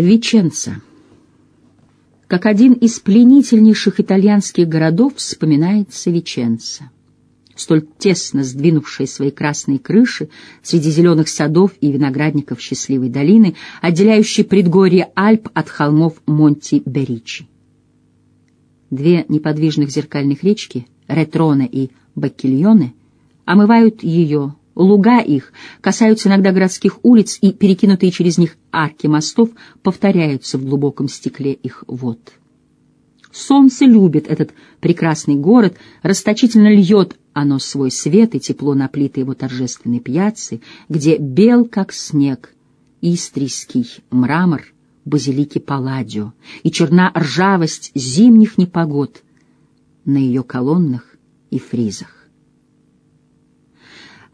Веченца. Как один из пленительнейших итальянских городов вспоминается Веченца. Столь тесно сдвинувшие свои красные крыши среди зеленых садов и виноградников счастливой долины, отделяющей предгорье Альп от холмов Монти-Беричи. Две неподвижных зеркальных речки, Ретрона и Баккильоне, омывают ее Луга их касаются иногда городских улиц, и перекинутые через них арки мостов повторяются в глубоком стекле их вод. Солнце любит этот прекрасный город, расточительно льет оно свой свет и тепло на плиты его торжественной пьяцы, где бел, как снег, истрийский мрамор базилики Палладио и черна ржавость зимних непогод на ее колоннах и фризах.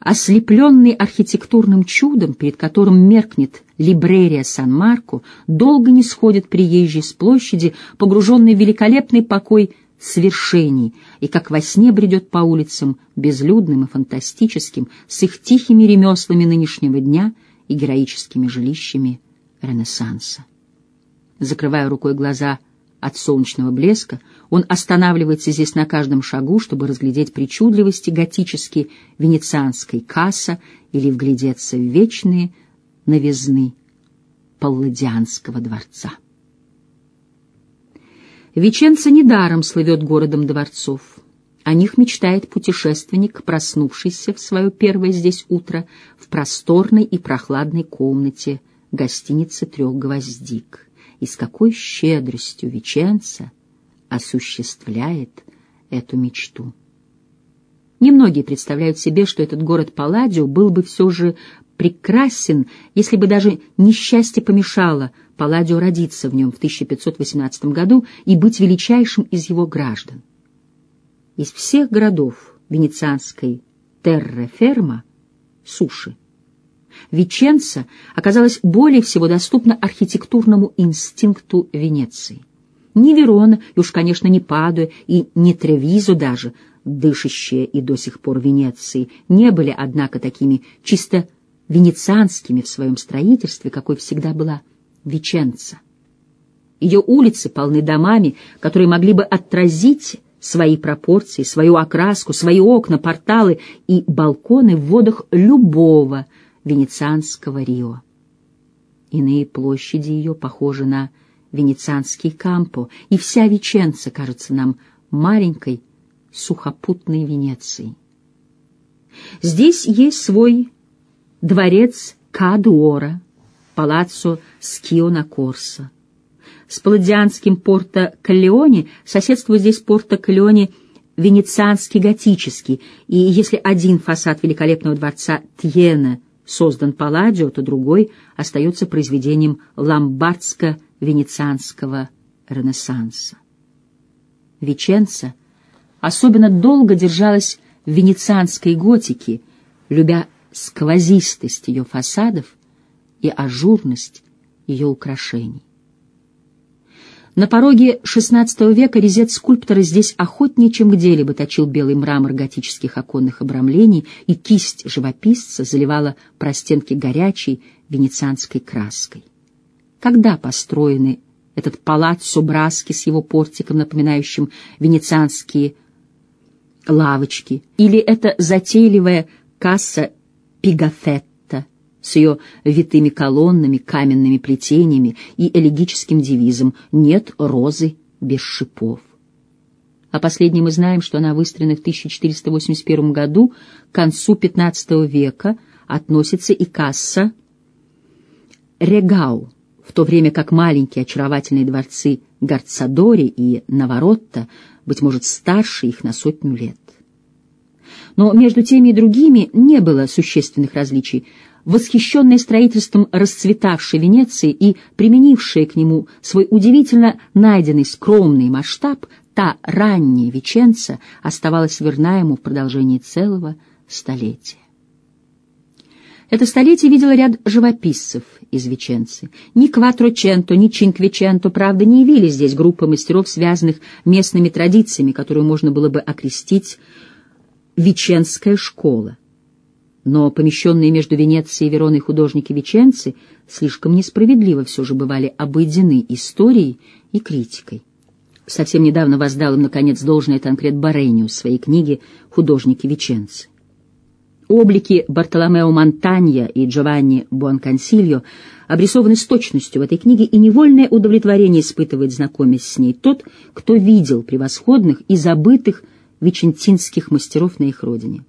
Ослепленный архитектурным чудом, перед которым меркнет либрерия Сан-Марко, долго не сходит приезжий с площади, погруженный в великолепный покой свершений, и как во сне бредет по улицам, безлюдным и фантастическим, с их тихими ремеслами нынешнего дня и героическими жилищами Ренессанса. Закрывая рукой глаза от солнечного блеска, он останавливается здесь на каждом шагу, чтобы разглядеть причудливости готической венецианской касса или вглядеться в вечные новизны Палладианского дворца. Веченца недаром слывет городом дворцов. О них мечтает путешественник, проснувшийся в свое первое здесь утро в просторной и прохладной комнате гостиницы «Трех гвоздик» и с какой щедростью Веченца осуществляет эту мечту. Немногие представляют себе, что этот город Палладио был бы все же прекрасен, если бы даже несчастье помешало Палладио родиться в нем в 1518 году и быть величайшим из его граждан. Из всех городов венецианской терре-ферма, суши, Веченца оказалась более всего доступна архитектурному инстинкту Венеции. Ни Верона, и уж, конечно, не Падуя, и не Тревизо даже, дышащие и до сих пор Венеции, не были, однако, такими чисто венецианскими в своем строительстве, какой всегда была Веченца. Ее улицы полны домами, которые могли бы отразить свои пропорции, свою окраску, свои окна, порталы и балконы в водах любого венецианского Рио. Иные площади ее похожи на венецианский Кампо, и вся Веченца кажется нам маленькой сухопутной Венецией. Здесь есть свой дворец Кадуора, палаццо Скиона Корса. С палладианским Порто-Каллеоне соседствует здесь Порто-Каллеоне венецианский готический, и если один фасад великолепного дворца Тьена создан Палладио, то другой остается произведением ломбардско-венецианского ренессанса. Веченца особенно долго держалась в венецианской готике, любя сквозистость ее фасадов и ажурность ее украшений. На пороге XVI века резец скульптора здесь охотнее, чем где-либо точил белый мрамор готических оконных обрамлений, и кисть живописца заливала простенки горячей венецианской краской. Когда построены этот палаццо Браски с его портиком, напоминающим венецианские лавочки, или это затейливая касса Пигафет, с ее витыми колоннами, каменными плетениями и элегическим девизом «Нет розы без шипов». О последней мы знаем, что она выстроена в 1481 году, к концу XV века относится и касса Регау, в то время как маленькие очаровательные дворцы Гарцадори и Наворотта, быть может, старше их на сотню лет. Но между теми и другими не было существенных различий восхищенная строительством расцветавшей Венеции и применившая к нему свой удивительно найденный скромный масштаб, та ранняя Веченца оставалась верна ему в продолжении целого столетия. Это столетие видело ряд живописцев из Веченцы. Ни Кватроченто, ни Чинквиченто, правда, не явились здесь группы мастеров, связанных местными традициями, которую можно было бы окрестить «Веченская школа». Но помещенные между Венецией и Вероной художники Веченцы слишком несправедливо все же бывали обойдены историей и критикой. Совсем недавно воздал им, наконец, должное Танкрет Бареню в своей книге «Художники Веченцы». Облики Бартоломео Монтанья и Джованни Буанконсильо обрисованы с точностью в этой книге, и невольное удовлетворение испытывает, знакомясь с ней, тот, кто видел превосходных и забытых вечентинских мастеров на их родине.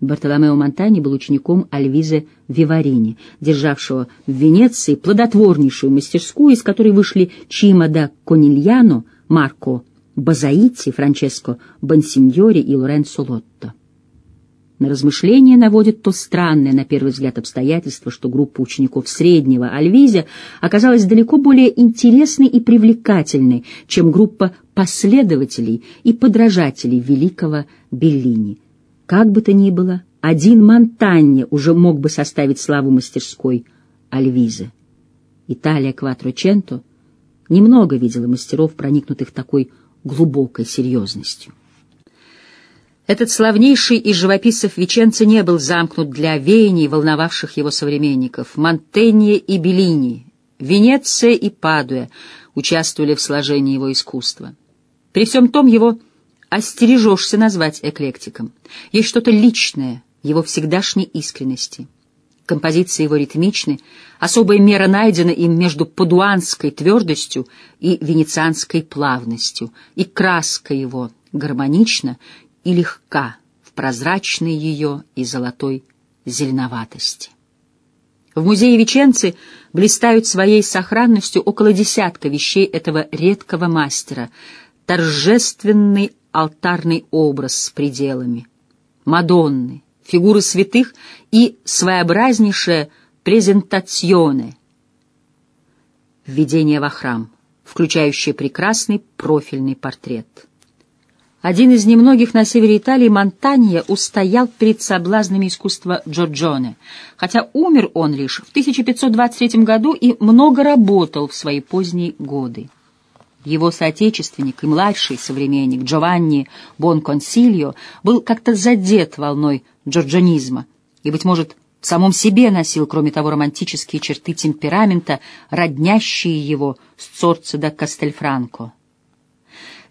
Бартоломео Монтани был учеником Альвизе Виварини, державшего в Венеции плодотворнейшую мастерскую, из которой вышли Чима да Конильяно, Марко Базаити, Франческо Бонсиньори и Лоренцо Лотто. На размышление наводит то странное, на первый взгляд, обстоятельство, что группа учеников среднего Альвизе оказалась далеко более интересной и привлекательной, чем группа последователей и подражателей великого Беллини — как бы то ни было, один Монтанье уже мог бы составить славу мастерской Альвизы. Италия Кватроченто немного видела мастеров, проникнутых такой глубокой серьезностью. Этот славнейший из живописцев Веченца не был замкнут для веяний, волновавших его современников. Монтенье и Беллини, Венеция и Падуя участвовали в сложении его искусства. При всем том его остережешься назвать эклектиком. Есть что-то личное его всегдашней искренности. Композиции его ритмичны, особая мера найдена им между падуанской твердостью и венецианской плавностью, и краска его гармонична и легка в прозрачной ее и золотой зеленоватости. В музее Веченцы блистают своей сохранностью около десятка вещей этого редкого мастера, торжественный алтарный образ с пределами, Мадонны, фигуры святых и своеобразнейшее презентационе, введение во храм, включающее прекрасный профильный портрет. Один из немногих на севере Италии, Монтанья, устоял перед соблазнами искусства Джорджоне, хотя умер он лишь в 1523 году и много работал в свои поздние годы. Его соотечественник и младший современник Джованни Бонконсильо был как-то задет волной джорджанизма и, быть может, в самом себе носил, кроме того, романтические черты темперамента, роднящие его с Цорцо да Кастельфранко.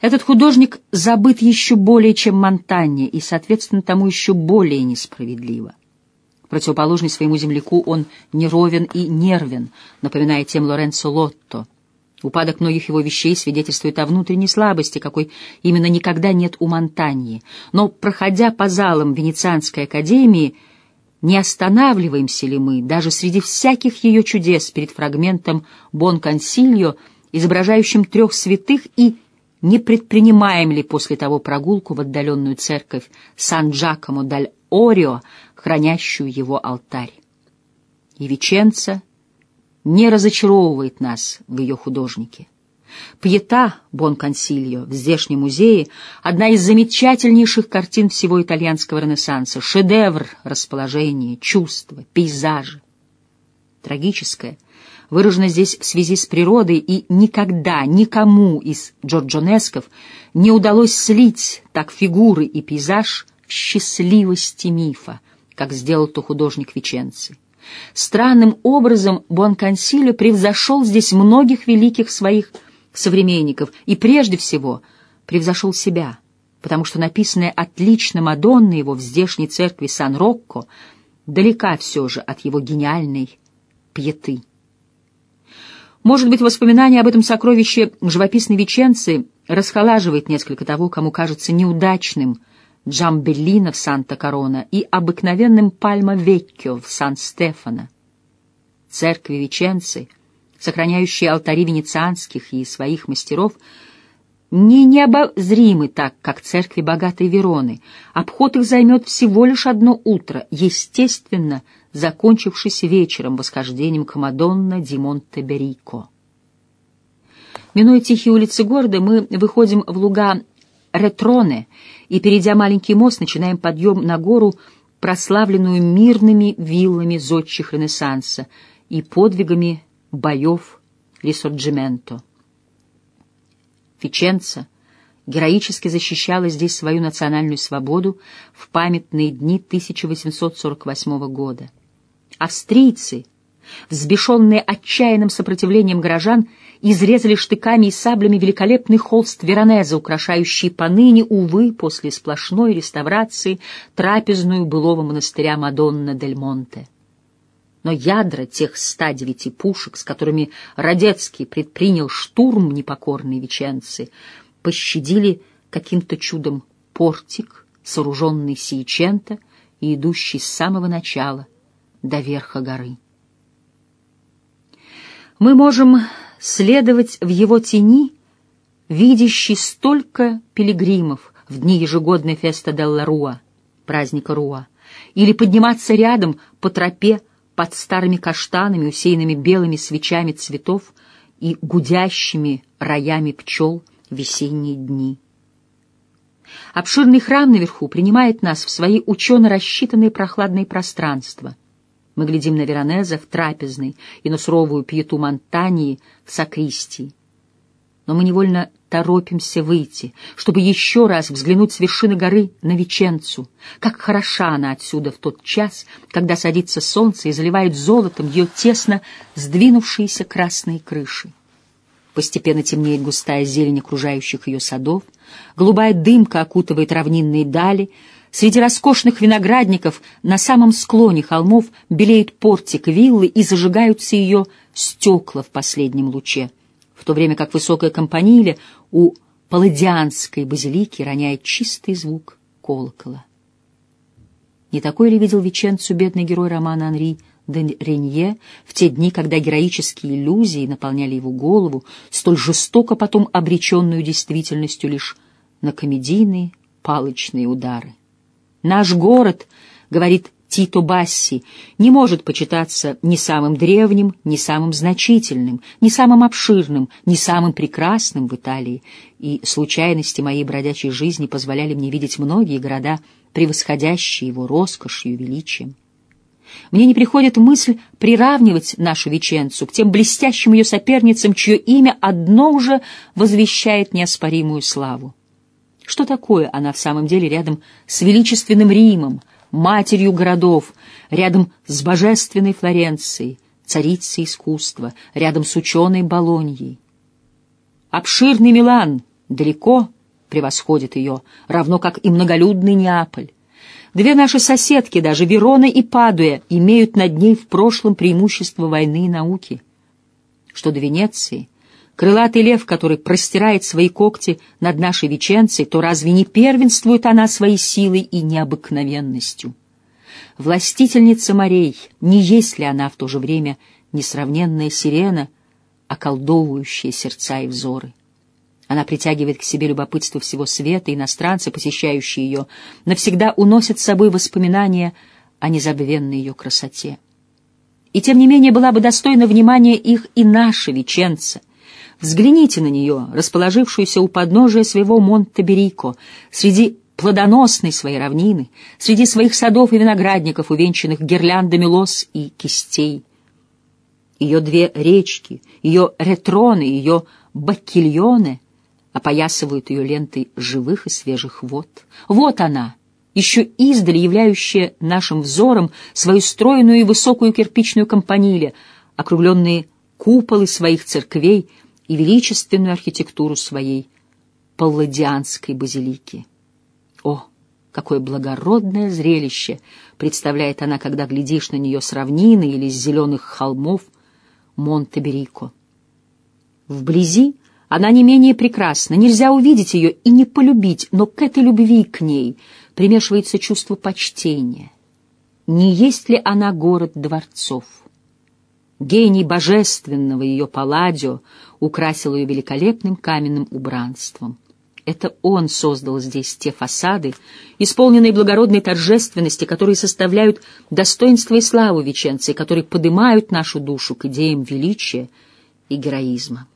Этот художник забыт еще более, чем Монтанье, и, соответственно, тому еще более несправедливо. Противоположный своему земляку он неровен и нервен, напоминая тем Лоренцо Лотто — Упадок многих его вещей свидетельствует о внутренней слабости, какой именно никогда нет у Монтаньи. Но, проходя по залам Венецианской академии, не останавливаемся ли мы даже среди всяких ее чудес перед фрагментом «Бон Консильо», изображающим трех святых, и не предпринимаем ли после того прогулку в отдаленную церковь Сан-Джакомо-даль-Орио, хранящую его алтарь? И Веченца — не разочаровывает нас в ее художнике. Пьета Бонконсильо в здешнем музее — одна из замечательнейших картин всего итальянского ренессанса, шедевр расположения, чувства, пейзажа. Трагическое выражено здесь в связи с природой, и никогда никому из джорджонесков не удалось слить так фигуры и пейзаж в счастливости мифа, как сделал то художник Веченци. Странным образом Буанконсилио превзошел здесь многих великих своих современников и прежде всего превзошел себя, потому что написанная отлично Мадонна его в здешней церкви Сан-Рокко далека все же от его гениальной пьеты. Может быть, воспоминание об этом сокровище живописной Веченцы расхолаживает несколько того, кому кажется неудачным — Джамбеллино в Санта-Корона и обыкновенным Пальма-Веккио в Сан-Стефано. Церкви Веченцы, сохраняющие алтари венецианских и своих мастеров, не необозримы так, как церкви богатой Вероны. Обход их займет всего лишь одно утро, естественно, закончившийся вечером восхождением к Мадонна ди Монте-Берико. Минуя тихие улицы города, мы выходим в луга Ретроне и, перейдя маленький мост, начинаем подъем на гору, прославленную мирными виллами зодчих Ренессанса и подвигами боев Рисорджименто. Фиченца героически защищала здесь свою национальную свободу в памятные дни 1848 года. Австрийцы, взбешенные отчаянным сопротивлением горожан, изрезали штыками и саблями великолепный холст Веронеза, украшающий поныне, увы, после сплошной реставрации, трапезную былого монастыря Мадонна дель Монте. Но ядра тех 109 пушек, с которыми Радецкий предпринял штурм непокорной Веченцы, пощадили каким-то чудом портик, сооруженный Сиечента и идущий с самого начала до верха горы. Мы можем следовать в его тени, видящий столько пилигримов в дни ежегодной феста Делла Руа, праздника Руа, или подниматься рядом по тропе под старыми каштанами, усеянными белыми свечами цветов и гудящими роями пчел в весенние дни. Обширный храм наверху принимает нас в свои учено рассчитанные прохладные пространства — мы глядим на Веронеза в трапезной и на суровую пьету Монтании в сакристии. Но мы невольно торопимся выйти, чтобы еще раз взглянуть с вершины горы на Веченцу. Как хороша она отсюда в тот час, когда садится солнце и заливает золотом ее тесно сдвинувшиеся красные крыши. Постепенно темнеет густая зелень окружающих ее садов, голубая дымка окутывает равнинные дали — Среди роскошных виноградников на самом склоне холмов белеет портик виллы и зажигаются ее стекла в последнем луче, в то время как высокая компанилия у палладианской базилики роняет чистый звук колокола. Не такой ли видел Веченцу бедный герой романа Анри де Ренье в те дни, когда героические иллюзии наполняли его голову, столь жестоко потом обреченную действительностью лишь на комедийные палочные удары? Наш город, говорит Тито Басси, не может почитаться ни самым древним, ни самым значительным, ни самым обширным, ни самым прекрасным в Италии, и случайности моей бродячей жизни позволяли мне видеть многие города, превосходящие его роскошью и величием. Мне не приходит мысль приравнивать нашу Веченцу к тем блестящим ее соперницам, чье имя одно уже возвещает неоспоримую славу. Что такое она в самом деле рядом с величественным Римом, матерью городов, рядом с божественной Флоренцией, царицей искусства, рядом с ученой Болоньей? Обширный Милан далеко превосходит ее, равно как и многолюдный Неаполь. Две наши соседки, даже Верона и Падуя, имеют над ней в прошлом преимущество войны и науки. Что до Венеции — крылатый лев, который простирает свои когти над нашей Веченцей, то разве не первенствует она своей силой и необыкновенностью? Властительница морей, не есть ли она в то же время несравненная сирена, околдовывающая сердца и взоры? Она притягивает к себе любопытство всего света, иностранцы, посещающие ее, навсегда уносят с собой воспоминания о незабвенной ее красоте. И тем не менее была бы достойна внимания их и наша Веченца, Взгляните на нее, расположившуюся у подножия своего Монте-Берико, среди плодоносной своей равнины, среди своих садов и виноградников, увенчанных гирляндами лос и кистей. Ее две речки, ее ретроны, ее баккильоны опоясывают ее лентой живых и свежих вод. Вот она, еще издали являющая нашим взором свою стройную и высокую кирпичную компаниле, округленные куполы своих церквей — и величественную архитектуру своей палладианской базилики. О, какое благородное зрелище представляет она, когда глядишь на нее с равнины или с зеленых холмов Монте-Берико. Вблизи она не менее прекрасна, нельзя увидеть ее и не полюбить, но к этой любви к ней примешивается чувство почтения. Не есть ли она город дворцов? Гений божественного ее Палладио украсил ее великолепным каменным убранством. Это он создал здесь те фасады, исполненные благородной торжественности, которые составляют достоинство и славу Веченции, которые поднимают нашу душу к идеям величия и героизма.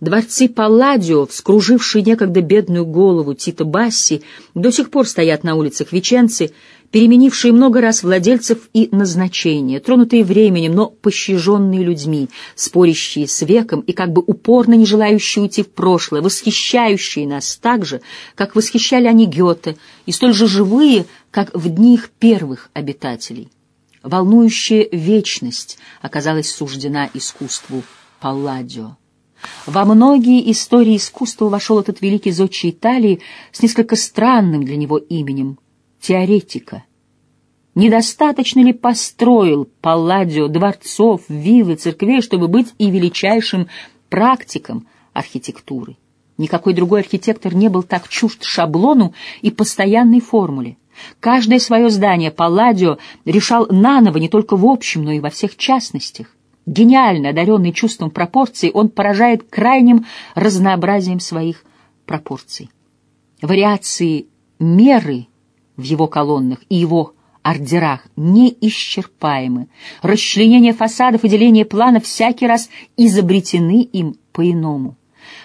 Дворцы Палладио, вскружившие некогда бедную голову Тита Басси, до сих пор стоят на улицах Веченцы, переменившие много раз владельцев и назначения, тронутые временем, но пощаженные людьми, спорящие с веком и как бы упорно не желающие уйти в прошлое, восхищающие нас так же, как восхищали они Гёте, и столь же живые, как в дни их первых обитателей. Волнующая вечность оказалась суждена искусству Палладио. Во многие истории искусства вошел этот великий зодчий Италии с несколько странным для него именем — теоретика. Недостаточно ли построил Палладио дворцов, виллы, церквей, чтобы быть и величайшим практиком архитектуры? Никакой другой архитектор не был так чужд шаблону и постоянной формуле. Каждое свое здание Палладио решал наново не только в общем, но и во всех частностях. Гениально одаренный чувством пропорций, он поражает крайним разнообразием своих пропорций. Вариации меры в его колоннах и его ордерах неисчерпаемы. Расчленение фасадов и деление планов всякий раз изобретены им по-иному.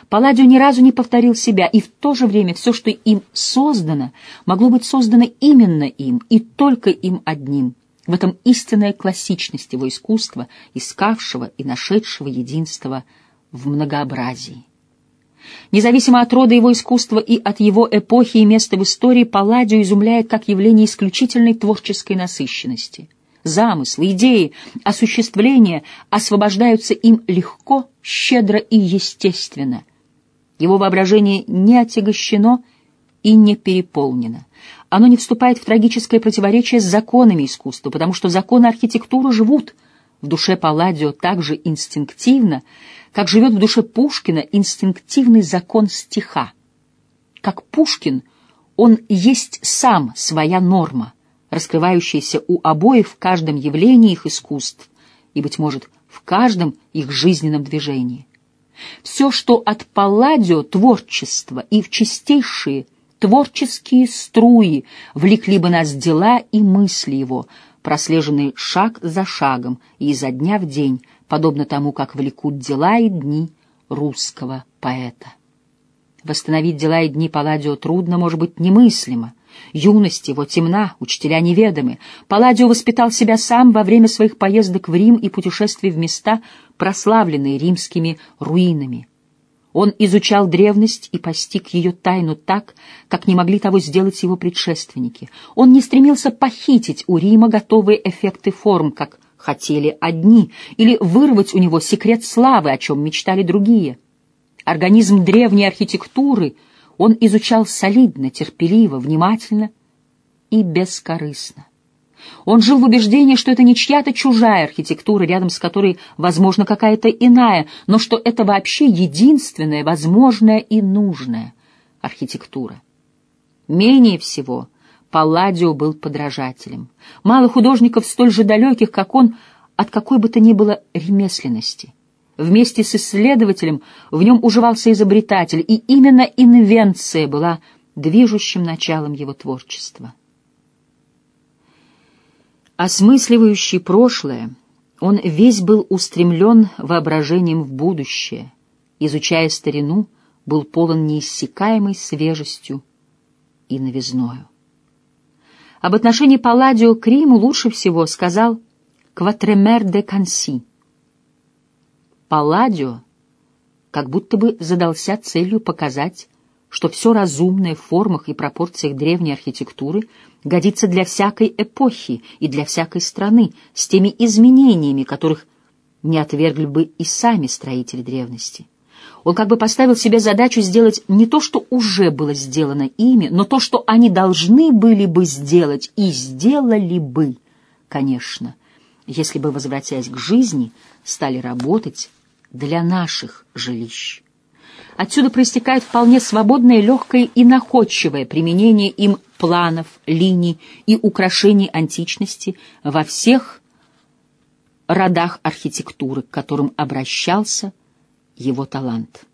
Палладио ни разу не повторил себя, и в то же время все, что им создано, могло быть создано именно им и только им одним — в этом истинная классичность его искусства, искавшего и нашедшего единство в многообразии. Независимо от рода его искусства и от его эпохи и места в истории, Палладио изумляет как явление исключительной творческой насыщенности. Замыслы, идеи, осуществления освобождаются им легко, щедро и естественно. Его воображение не отягощено и не переполнено. Оно не вступает в трагическое противоречие с законами искусства, потому что законы архитектуры живут в душе Палладио так же инстинктивно, как живет в душе Пушкина инстинктивный закон стиха. Как Пушкин, он есть сам своя норма, раскрывающаяся у обоих в каждом явлении их искусств и, быть может, в каждом их жизненном движении. Все, что от Палладио творчество и в чистейшие – творческие струи влекли бы нас дела и мысли его, прослеженные шаг за шагом и изо дня в день, подобно тому, как влекут дела и дни русского поэта. Восстановить дела и дни Палладио трудно, может быть, немыслимо. Юность его темна, учителя неведомы. Палладио воспитал себя сам во время своих поездок в Рим и путешествий в места, прославленные римскими руинами. Он изучал древность и постиг ее тайну так, как не могли того сделать его предшественники. Он не стремился похитить у Рима готовые эффекты форм, как хотели одни, или вырвать у него секрет славы, о чем мечтали другие. Организм древней архитектуры он изучал солидно, терпеливо, внимательно и бескорыстно. Он жил в убеждении, что это не чья-то чужая архитектура, рядом с которой, возможно, какая-то иная, но что это вообще единственная, возможная и нужная архитектура. Менее всего Палладио был подражателем. Мало художников столь же далеких, как он, от какой бы то ни было ремесленности. Вместе с исследователем в нем уживался изобретатель, и именно инвенция была движущим началом его творчества. Осмысливающий прошлое, он весь был устремлен воображением в будущее, изучая старину, был полон неиссякаемой свежестью и новизною. Об отношении Палладио к Риму лучше всего сказал Кватремер де Канси. Палладио как будто бы задался целью показать, что все разумное в формах и пропорциях древней архитектуры годится для всякой эпохи и для всякой страны, с теми изменениями, которых не отвергли бы и сами строители древности. Он как бы поставил себе задачу сделать не то, что уже было сделано ими, но то, что они должны были бы сделать и сделали бы, конечно, если бы, возвратясь к жизни, стали работать для наших жилищ. Отсюда проистекает вполне свободное, легкое и находчивое применение им планов, линий и украшений античности во всех родах архитектуры, к которым обращался его талант.